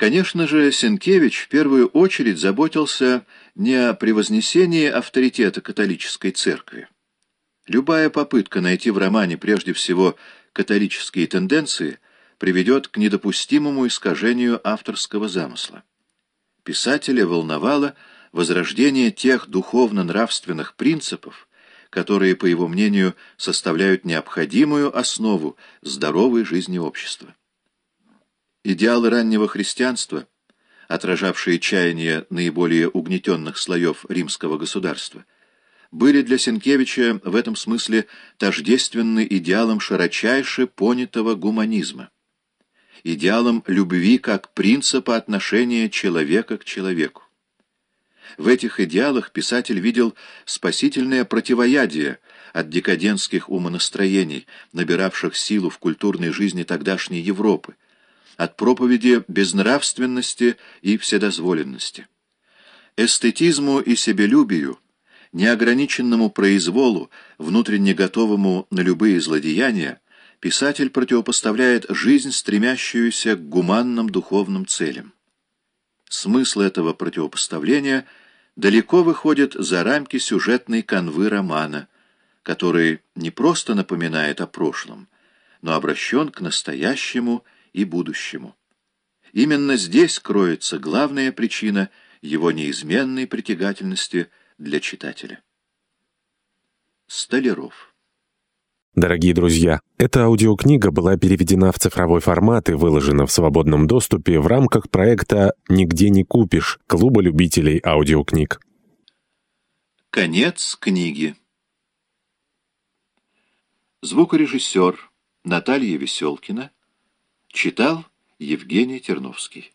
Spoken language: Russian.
Конечно же, Сенкевич в первую очередь заботился не о превознесении авторитета католической церкви. Любая попытка найти в романе прежде всего католические тенденции приведет к недопустимому искажению авторского замысла. Писателя волновало возрождение тех духовно-нравственных принципов, которые, по его мнению, составляют необходимую основу здоровой жизни общества. Идеалы раннего христианства, отражавшие чаяния наиболее угнетенных слоев римского государства, были для Сенкевича в этом смысле тождественны идеалам широчайше понятого гуманизма, идеалам любви как принципа отношения человека к человеку. В этих идеалах писатель видел спасительное противоядие от декадентских умонастроений, набиравших силу в культурной жизни тогдашней Европы, от проповеди безнравственности и вседозволенности. Эстетизму и себелюбию, неограниченному произволу, внутренне готовому на любые злодеяния, писатель противопоставляет жизнь, стремящуюся к гуманным духовным целям. Смысл этого противопоставления далеко выходит за рамки сюжетной канвы романа, который не просто напоминает о прошлом, но обращен к настоящему и будущему. Именно здесь кроется главная причина его неизменной притягательности для читателя. Столяров Дорогие друзья, эта аудиокнига была переведена в цифровой формат и выложена в свободном доступе в рамках проекта «Нигде не купишь» Клуба любителей аудиокниг. Конец книги. Звукорежиссер Наталья Веселкина Читал Евгений Терновский